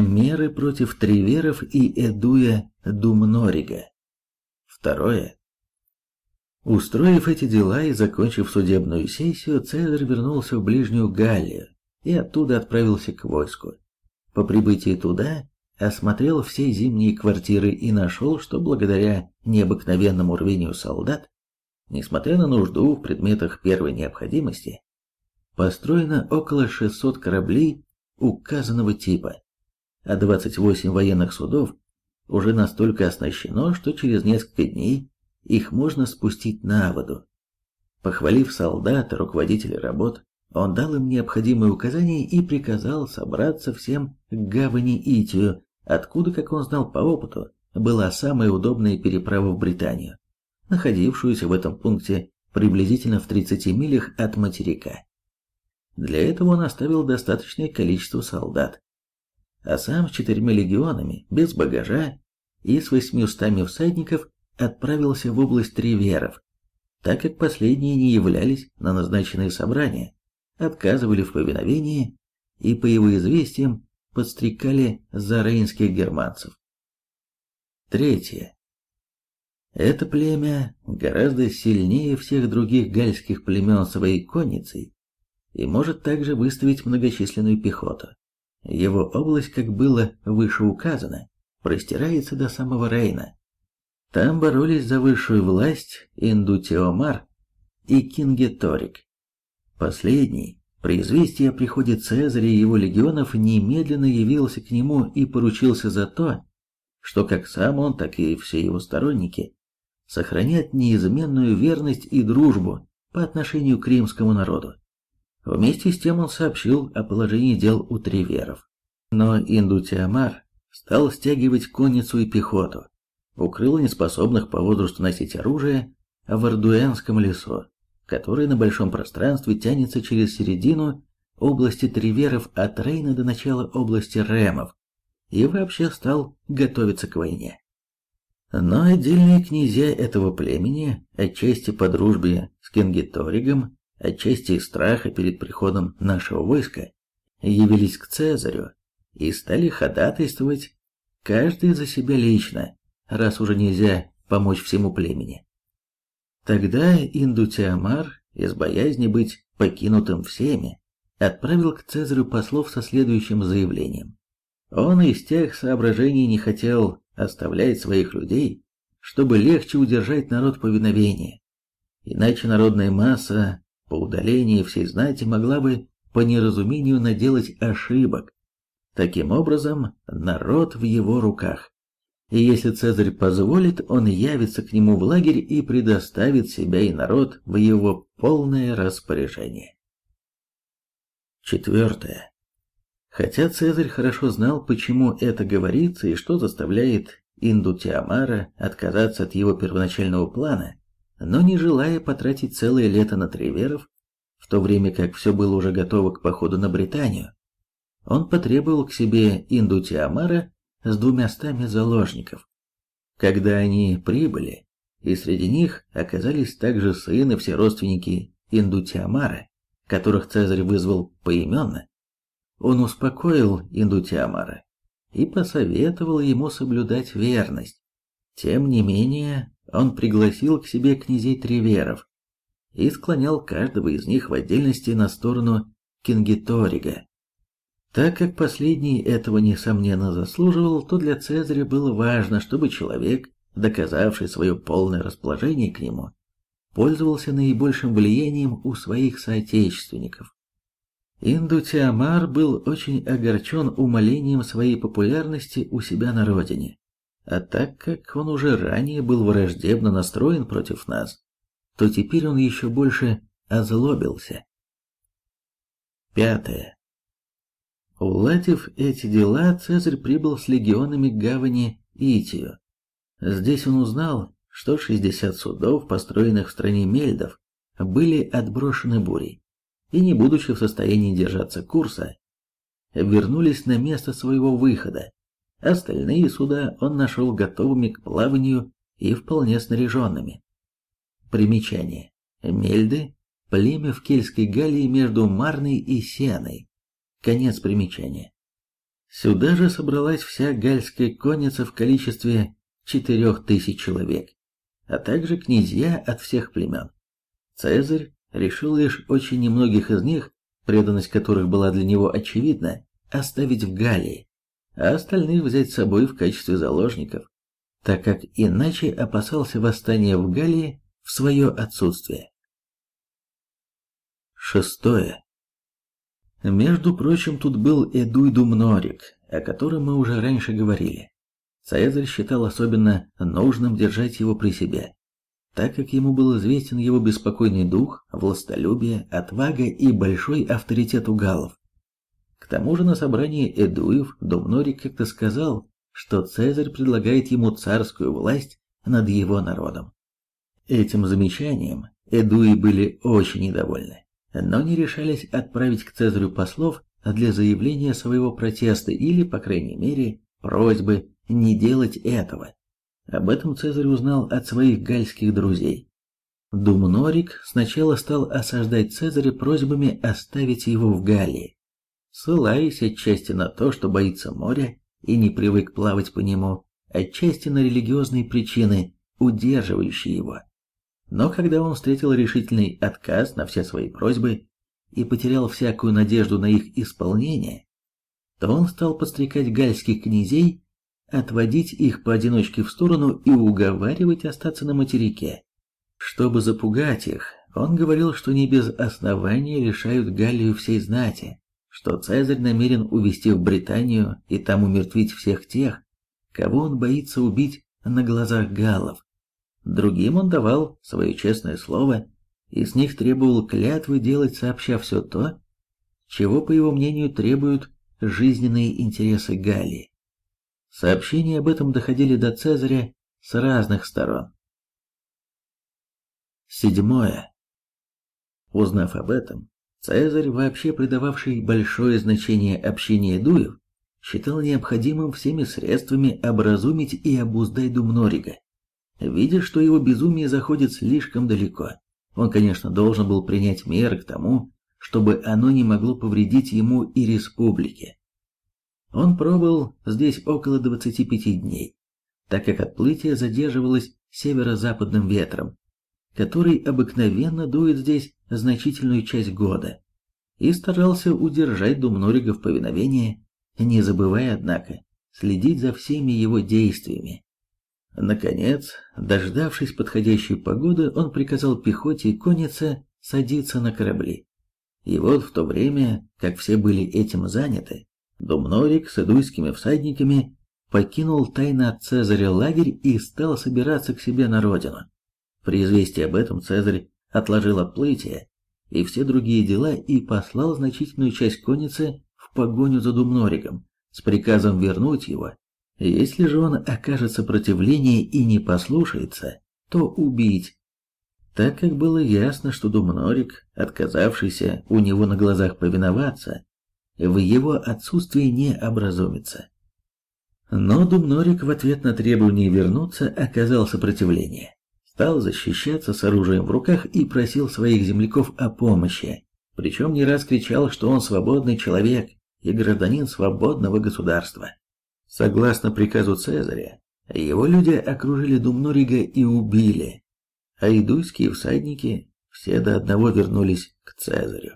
Меры против Триверов и Эдуя Думнорига. Второе. Устроив эти дела и закончив судебную сессию, Цезарь вернулся в Ближнюю Галлию и оттуда отправился к войску. По прибытии туда осмотрел все зимние квартиры и нашел, что благодаря необыкновенному рвению солдат, несмотря на нужду в предметах первой необходимости, построено около 600 кораблей указанного типа, а 28 военных судов уже настолько оснащено, что через несколько дней их можно спустить на воду. Похвалив солдата, руководителя работ, он дал им необходимые указания и приказал собраться всем к гавани Итию, откуда, как он знал по опыту, была самая удобная переправа в Британию, находившуюся в этом пункте приблизительно в 30 милях от материка. Для этого он оставил достаточное количество солдат, а сам с четырьмя легионами, без багажа и с восьмиустами всадников отправился в область Триверов, так как последние не являлись на назначенные собрания, отказывали в повиновении и, по его известиям, подстрекали зарейнских германцев. Третье. Это племя гораздо сильнее всех других гальских племен своей конницей и может также выставить многочисленную пехоту. Его область, как было выше указано, простирается до самого Рейна. Там боролись за высшую власть Индутиомар и Кингеторик. Последний, при известии о приходе Цезаря и его легионов, немедленно явился к нему и поручился за то, что как сам он, так и все его сторонники сохранят неизменную верность и дружбу по отношению к римскому народу. Вместе с тем он сообщил о положении дел у Триверов. Но Индутиамар стал стягивать конницу и пехоту, укрыл неспособных по возрасту носить оружие в Ардуэнском лесу, который на большом пространстве тянется через середину области Триверов от Рейна до начала области Ремов, и вообще стал готовиться к войне. Но отдельные князья этого племени, отчасти по дружбе с Кингиторигом, отчасти из страха перед приходом нашего войска, явились к Цезарю и стали ходатайствовать каждый за себя лично, раз уже нельзя помочь всему племени. Тогда Индутиамар, из боязни быть покинутым всеми, отправил к Цезарю послов со следующим заявлением. Он из тех соображений не хотел оставлять своих людей, чтобы легче удержать народ повиновения. Иначе народная масса по удалении всей знати могла бы по неразумению наделать ошибок. Таким образом, народ в его руках и если Цезарь позволит, он явится к нему в лагерь и предоставит себя и народ в его полное распоряжение. Четвертое. Хотя Цезарь хорошо знал, почему это говорится и что заставляет Инду Тиамара отказаться от его первоначального плана, но не желая потратить целое лето на Триверов, в то время как все было уже готово к походу на Британию, он потребовал к себе Инду Тиамара с двумястами заложников. Когда они прибыли, и среди них оказались также сын и все родственники Индутиамара, которых Цезарь вызвал поименно, он успокоил Индутиамара и посоветовал ему соблюдать верность. Тем не менее, он пригласил к себе князей Триверов и склонял каждого из них в отдельности на сторону Кингиторига, так как последний этого несомненно заслуживал, то для Цезаря было важно, чтобы человек, доказавший свое полное расположение к нему, пользовался наибольшим влиянием у своих соотечественников. Индутиамар был очень огорчен умолением своей популярности у себя на родине, а так как он уже ранее был враждебно настроен против нас, то теперь он еще больше озлобился. Пятое. Уладив эти дела, Цезарь прибыл с легионами к гавани Итию. Здесь он узнал, что 60 судов, построенных в стране мельдов, были отброшены бурей, и не будучи в состоянии держаться курса, вернулись на место своего выхода. Остальные суда он нашел готовыми к плаванию и вполне снаряженными. Примечание. Мельды – племя в Кельтской Галлии между Марной и Сеной. Конец примечания. Сюда же собралась вся гальская конница в количестве четырех тысяч человек, а также князья от всех племен. Цезарь решил лишь очень немногих из них, преданность которых была для него очевидна, оставить в Галлии, а остальных взять с собой в качестве заложников, так как иначе опасался восстания в Галлии в свое отсутствие. Шестое. Между прочим, тут был Эдуй Думнорик, о котором мы уже раньше говорили. Цезарь считал особенно нужным держать его при себе, так как ему был известен его беспокойный дух, властолюбие, отвага и большой авторитет у галлов. К тому же на собрании Эдуев Думнорик как-то сказал, что Цезарь предлагает ему царскую власть над его народом. Этим замечанием Эдуи были очень недовольны, но не решались отправить к Цезарю послов для заявления своего протеста или, по крайней мере, просьбы не делать этого. Об этом Цезарь узнал от своих гальских друзей. Думнорик сначала стал осаждать Цезаря просьбами оставить его в Галлии, ссылаясь отчасти на то, что боится моря и не привык плавать по нему, отчасти на религиозные причины, удерживающие его. Но когда он встретил решительный отказ на все свои просьбы и потерял всякую надежду на их исполнение, то он стал подстрекать гальских князей отводить их поодиночке в сторону и уговаривать остаться на материке. Чтобы запугать их, он говорил, что не без основания лишают Галлию всей знати, что Цезарь намерен увезти в Британию и там умертвить всех тех, кого он боится убить на глазах галлов. Другим он давал свое честное слово и с них требовал клятвы делать сообща все то, чего, по его мнению, требуют жизненные интересы Галлии. Сообщения об этом доходили до Цезаря с разных сторон. Седьмое. Узнав об этом, Цезарь, вообще придававший большое значение общению дуев, считал необходимым всеми средствами образумить и обуздать Думнорига. Видя, что его безумие заходит слишком далеко, он, конечно, должен был принять меры к тому, чтобы оно не могло повредить ему и республике. Он пробыл здесь около 25 дней, так как отплытие задерживалось северо-западным ветром, который обыкновенно дует здесь значительную часть года, и старался удержать Думнорига в повиновении, не забывая, однако, следить за всеми его действиями. Наконец, дождавшись подходящей погоды, он приказал пехоте и коннице садиться на корабли. И вот в то время, как все были этим заняты, Думнорик с идуйскими всадниками покинул тайно от Цезаря лагерь и стал собираться к себе на родину. При известии об этом Цезарь отложил отплытие и все другие дела и послал значительную часть конницы в погоню за Думнориком с приказом вернуть его. Если же он окажет сопротивление и не послушается, то убить. Так как было ясно, что Думнорик, отказавшийся у него на глазах повиноваться, в его отсутствии не образумится. Но Думнорик в ответ на требование вернуться оказал сопротивление, стал защищаться с оружием в руках и просил своих земляков о помощи, причем не раз кричал, что он свободный человек и гражданин свободного государства. Согласно приказу Цезаря, его люди окружили Думнорига и убили, а идуйские всадники все до одного вернулись к Цезарю.